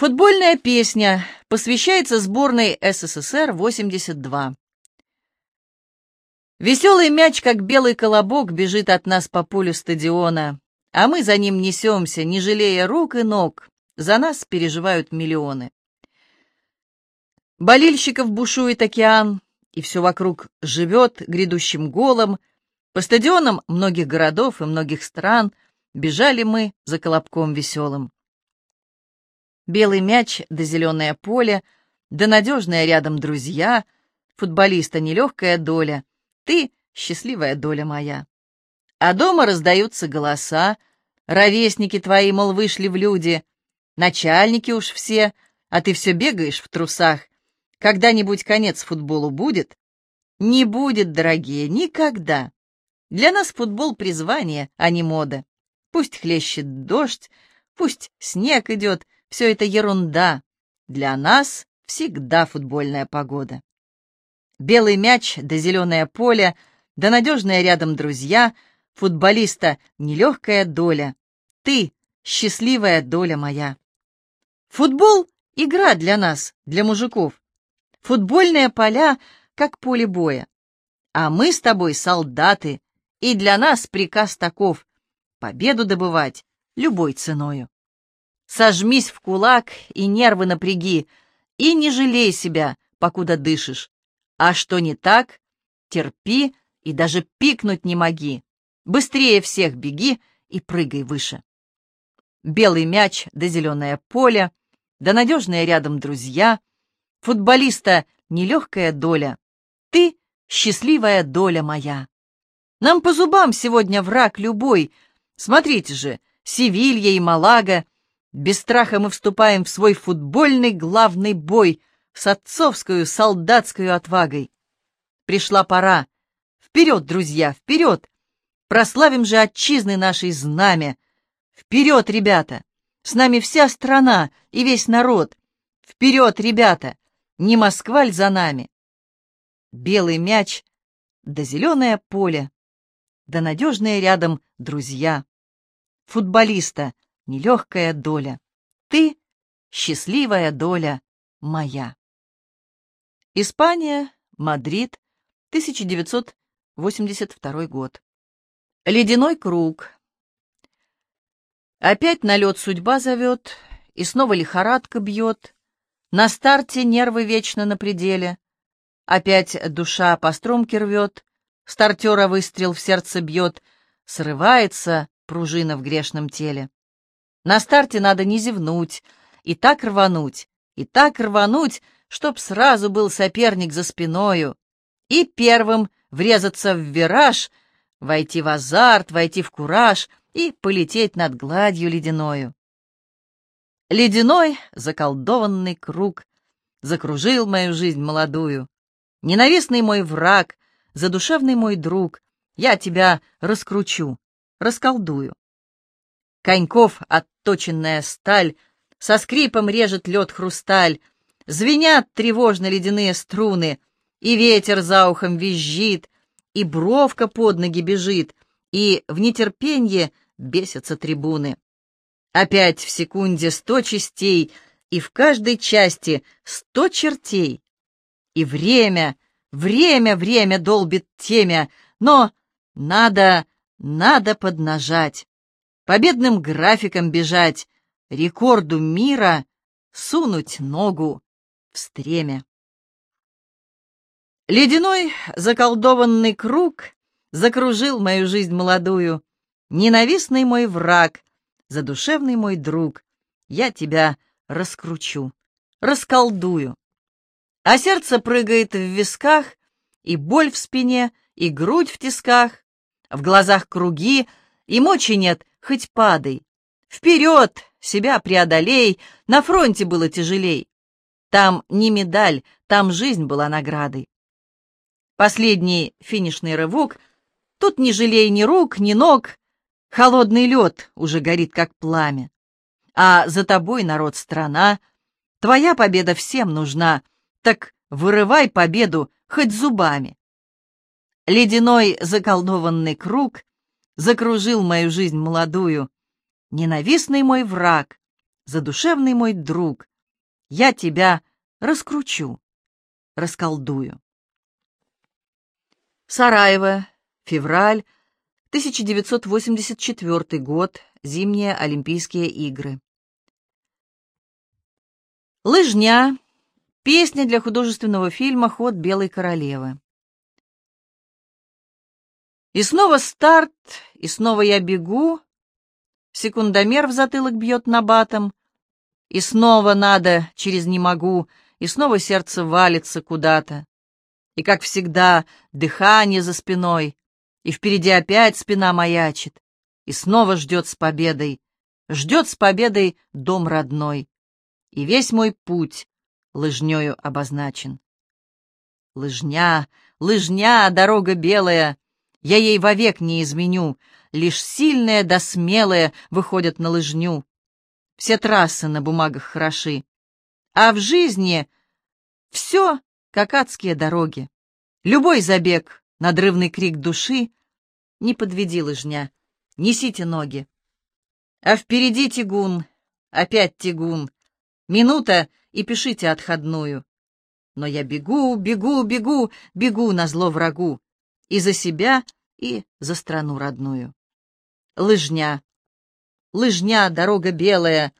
Футбольная песня посвящается сборной СССР 82. Веселый мяч, как белый колобок, бежит от нас по полю стадиона, а мы за ним несемся, не жалея рук и ног. За нас переживают миллионы. Болельщиков бушует океан, и все вокруг живет грядущим голом. По стадионам многих городов и многих стран бежали мы за колобком веселым. Белый мяч да зеленое поле, да надежные рядом друзья, футболиста нелегкая доля, ты — счастливая доля моя. А дома раздаются голоса, ровесники твои, мол, вышли в люди, начальники уж все, а ты все бегаешь в трусах. Когда-нибудь конец футболу будет? Не будет, дорогие, никогда. Для нас футбол — призвание, а не мода. Пусть хлещет дождь, пусть снег идет — все это ерунда. Для нас всегда футбольная погода. Белый мяч да зеленое поле, да надежные рядом друзья, футболиста нелегкая доля. Ты — счастливая доля моя. Футбол — игра для нас, для мужиков. Футбольные поля — как поле боя. А мы с тобой солдаты, и для нас приказ таков — победу добывать любой ценою. Сожмись в кулак и нервы напряги, и не жалей себя, покуда дышишь. А что не так, терпи и даже пикнуть не моги. Быстрее всех беги и прыгай выше. Белый мяч да зеленое поле, да надежные рядом друзья. Футболиста нелегкая доля. Ты — счастливая доля моя. Нам по зубам сегодня враг любой. Смотрите же, Севилья и Малага без страха мы вступаем в свой футбольный главный бой с отцовскую солдатскую отвагой. Пришла пора. Вперед, друзья, вперед! Прославим же отчизны нашей знамя. Вперед, ребята! С нами вся страна и весь народ. Вперед, ребята! Не Москваль за нами. Белый мяч, да зеленое поле, да надежные рядом друзья. Футболиста — нелегкая доля. Ты — счастливая доля моя. Испания, Мадрид, 1982 год. Ледяной круг. Опять на лед судьба зовет, и снова лихорадка бьет. На старте нервы вечно на пределе. Опять душа по струнке рвет, стартера выстрел в сердце бьет, срывается пружина в грешном теле. На старте надо не зевнуть, и так рвануть, и так рвануть, чтоб сразу был соперник за спиною, и первым врезаться в вираж, войти в азарт, войти в кураж и полететь над гладью ледяною. Ледяной заколдованный круг закружил мою жизнь молодую. Ненавистный мой враг, задушевный мой друг, я тебя раскручу, расколдую. Коньков отточенная сталь, со скрипом режет лед хрусталь, звенят тревожно ледяные струны, и ветер за ухом визжит, и бровка под ноги бежит, и в нетерпенье бесятся трибуны. Опять в секунде сто частей, и в каждой части сто чертей. И время, время, время долбит темя, но надо, надо поднажать победным графиком бежать, рекорду мира сунуть ногу в стремя. Ледяной заколдованный круг закружил мою жизнь молодую. Ненавистный мой враг, задушевный мой друг, я тебя раскручу, расколдую. А сердце прыгает в висках, и боль в спине, и грудь в тисках, в глазах круги, и мочи нет, хоть падай. Вперед, себя преодолей, на фронте было тяжелей. Там не медаль, там жизнь была наградой. Последний финишный рывок, тут не жалей ни рук, ни ног, холодный лед уже горит, как пламя. А за тобой, народ, страна, твоя победа всем нужна, так вырывай победу хоть зубами. Ледяной заколдованный круг закружил мою жизнь молодую. Ненавистный мой враг, задушевный мой друг, я тебя раскручу, расколдую. Сараево, февраль, 1984 год, зимние Олимпийские игры. Лыжня. Песня для художественного фильма «Ход белой королевы». И снова старт, и снова я бегу. Секундомер в затылок бьет на батом. И снова надо, через «не могу», и снова сердце валится куда-то. И, как всегда, дыхание за спиной, и впереди опять спина маячит, и снова ждет с победой, ждет с победой дом родной, и весь мой путь лыжнёю обозначен. Лыжня, лыжня, дорога белая, я ей вовек не изменю, лишь сильные да смелые выходят на лыжню. Все трассы на бумагах хороши, а в жизни все как адские дороги. Любой забег надрывный крик души. Не подведи лыжня, несите ноги. А впереди тягун, опять тягун. Минута, и пишите отходную. Но я бегу, бегу, бегу, бегу на зло врагу. И за себя, и за страну родную. Лыжня. Лыжня, дорога белая.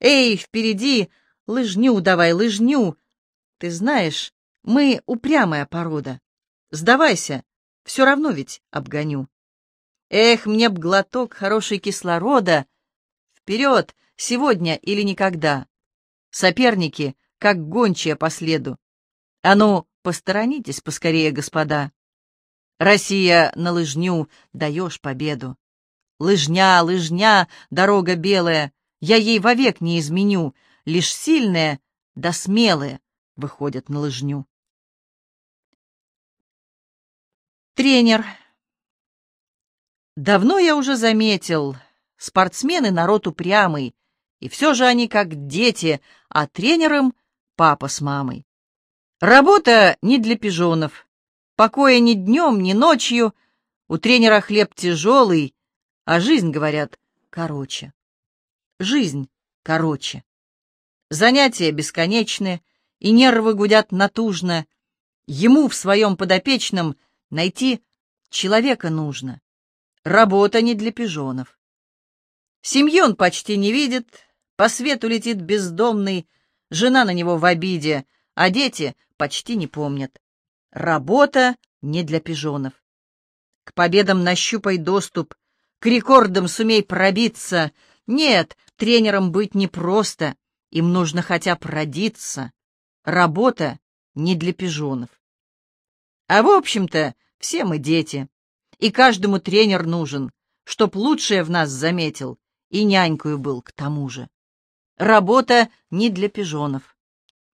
Эй, впереди, лыжню давай, лыжню. Ты знаешь, мы упрямая порода. Сдавайся, все равно ведь обгоню. Эх, мне б глоток хорошей кислорода. Вперед, сегодня или никогда. Соперники, как гончие по следу. А ну, посторонитесь поскорее, господа. Россия на лыжню, даешь победу. Лыжня, лыжня, дорога белая, я ей вовек не изменю, лишь сильные да смелые выходят на лыжню. Тренер. Давно я уже заметил, спортсмены народ упрямый, и все же они как дети, а тренером папа с мамой. Работа не для пижонов, покоя ни днем, ни ночью, у тренера хлеб тяжелый, а жизнь, говорят, короче. Жизнь короче. Занятия бесконечны, и нервы гудят натужно. Ему в своем подопечном — Найти человека нужно. Работа не для пижонов. Семьи он почти не видит, по свету летит бездомный, жена на него в обиде, а дети почти не помнят. Работа не для пижонов. К победам нащупай доступ, к рекордам сумей пробиться. Нет, тренером быть непросто, им нужно хотя бы родиться. Работа не для пижонов. А в общем-то, все мы дети, и каждому тренер нужен, чтоб лучшее в нас заметил, и нянькою был к тому же. Работа не для пижонов.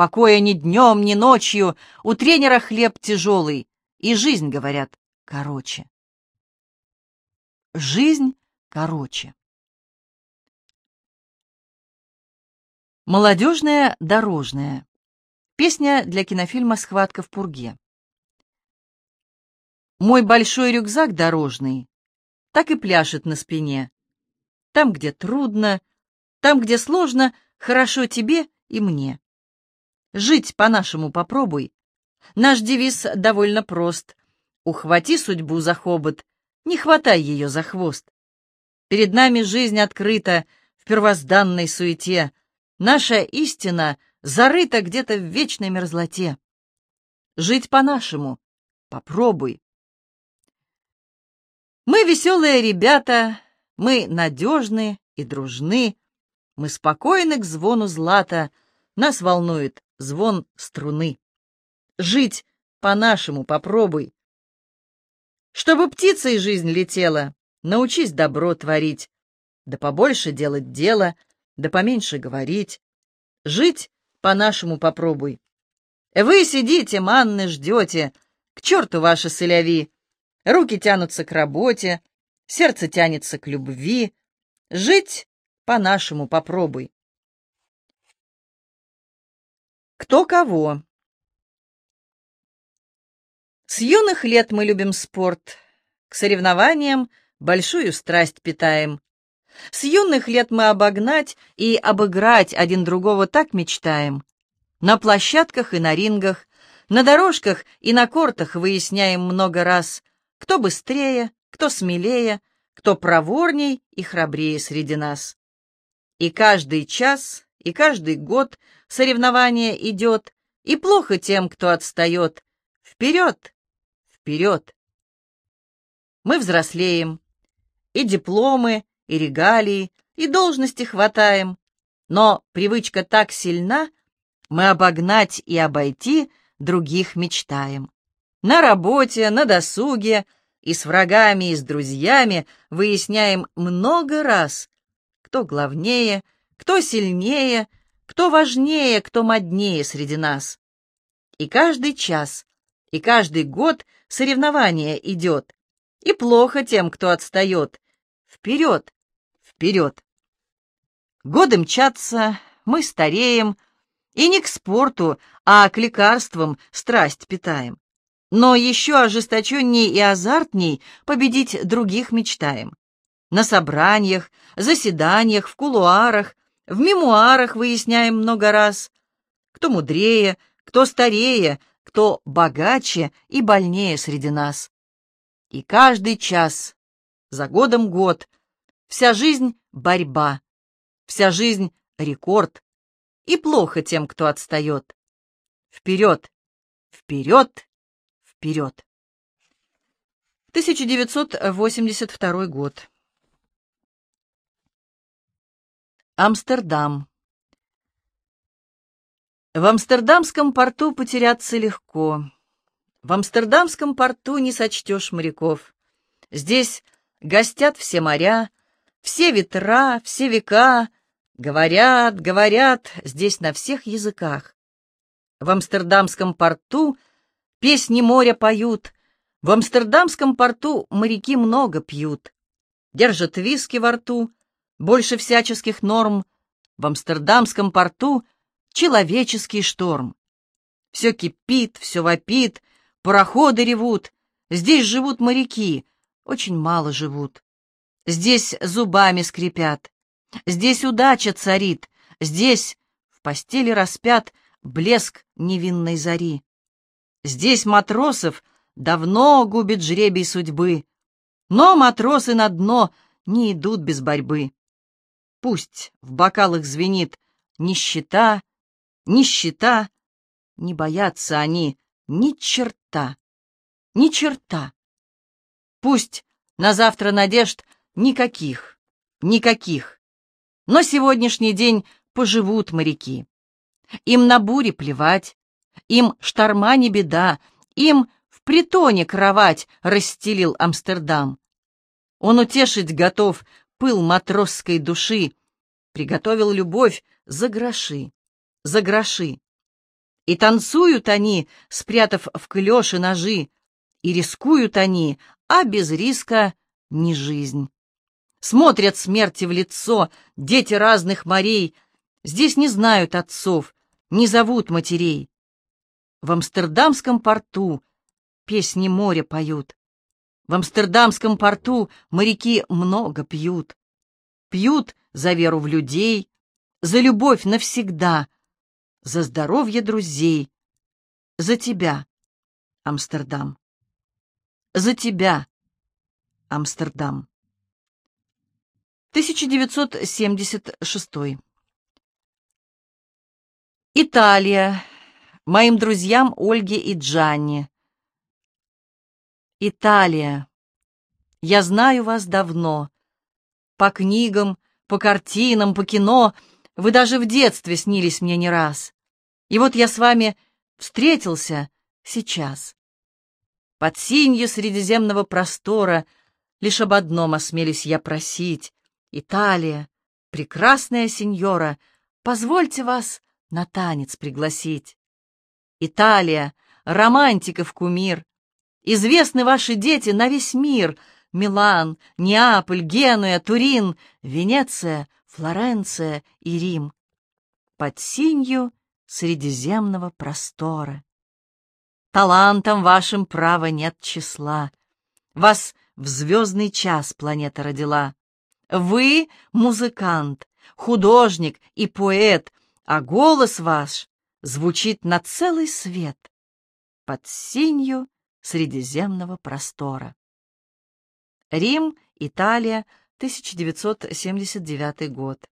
Покоя ни днем, ни ночью, у тренера хлеб тяжелый, и жизнь, говорят, короче. Жизнь короче. Молодежная дорожная. Песня для кинофильма «Схватка в пурге». Мой большой рюкзак дорожный так и пляшет на спине. Там, где трудно, там, где сложно, хорошо тебе и мне. Жить по-нашему попробуй. Наш девиз довольно прост. Ухвати судьбу за хобот, не хватай ее за хвост. Перед нами жизнь открыта в первозданной суете. Наша истина зарыта где-то в вечной мерзлоте. Жить по-нашему попробуй. Мы веселые ребята, мы надежны и дружны, мы спокойны к звону злата, нас волнует звон струны. Жить по-нашему попробуй. Чтобы птицей жизнь летела, научись добро творить, да побольше делать дело, да поменьше говорить. Жить по-нашему попробуй. Вы сидите, манны ждете, к черту ваши соляви, Руки тянутся к работе, сердце тянется к любви. Жить по-нашему попробуй. Кто кого? С юных лет мы любим спорт. К соревнованиям большую страсть питаем. С юных лет мы обогнать и обыграть один другого так мечтаем. На площадках и на рингах, на дорожках и на кортах выясняем много раз, кто быстрее, кто смелее, кто проворней и храбрее среди нас. И каждый час, и каждый год соревнование идет, и плохо тем, кто отстает. Вперед! Вперед! Мы взрослеем, и дипломы, и регалии, и должности хватаем, но привычка так сильна, мы обогнать и обойти других мечтаем. На работе, на досуге и с врагами, и с друзьями выясняем много раз, кто главнее, кто сильнее, кто важнее, кто моднее среди нас. И каждый час, и каждый год соревнование идет, и плохо тем, кто отстает. Вперед, вперед! Годы мчатся, мы стареем, и не к спорту, а к лекарствам страсть питаем. Но еще ожесточенней и азартней победить других мечтаем. На собраниях, заседаниях, в кулуарах, в мемуарах выясняем много раз, кто мудрее, кто старее, кто богаче и больнее среди нас. И каждый час, за годом год, вся жизнь — борьба, вся жизнь — рекорд, и плохо тем, кто отстает. Вперед, вперед, вперед. 1982 год. Амстердам. В Амстердамском порту потеряться легко. В Амстердамском порту не сочтешь моряков. Здесь гостят все моря, все ветра, все века, говорят, говорят здесь на всех языках. В Амстердамском порту песни моря поют, в Амстердамском порту моряки много пьют, держат виски во рту, больше всяческих норм. В Амстердамском порту человеческий шторм. Все кипит, все вопит, пароходы ревут. Здесь живут моряки, очень мало живут. Здесь зубами скрипят. Здесь удача царит. Здесь в постели распят блеск невинной зари. Здесь матросов давно губит жребий судьбы. Но матросы на дно не идут без борьбы. Пусть в бокалах звенит нищета, нищета, не боятся они ни черта, ни черта. Пусть на завтра надежд никаких, никаких. Но сегодняшний день поживут моряки. Им на буре плевать, им шторма не беда, им в притоне кровать расстелил Амстердам. Он утешить готов пыл матросской души, приготовил любовь за гроши, за гроши. И танцуют они, спрятав в клёши ножи, и рискуют они, а без риска не жизнь. Смотрят смерти в лицо дети разных морей, здесь не знают отцов, не зовут матерей. В Амстердамском порту песни моря поют. В Амстердамском порту моряки много пьют. Пьют за веру в людей, за любовь навсегда, за здоровье друзей, за тебя, Амстердам. За тебя, Амстердам. 1976. Италия. Моим друзьям Ольге и Джанни. Италия. Я знаю вас давно. По книгам, по картинам, по кино. Вы даже в детстве снились мне не раз. И вот я с вами встретился сейчас. Под синью средиземного простора лишь об одном осмелись я просить. Италия, прекрасная сеньора, позвольте вас на танец пригласить. Италия, романтиков кумир, Известны ваши дети на весь мир. Милан, Неаполь, Генуя, Турин, Венеция, Флоренция и Рим. Под синью средиземного простора. Талантом вашим права нет числа. Вас в звездный час планета родила. Вы — музыкант, художник и поэт, а голос ваш звучит на целый свет под синью средиземного простора. Рим, Италия, 1979 год.